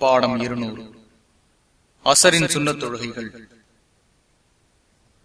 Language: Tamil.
பாடம் இருநூறு. அசரின் சுண்ணத் தொழுகைகள்.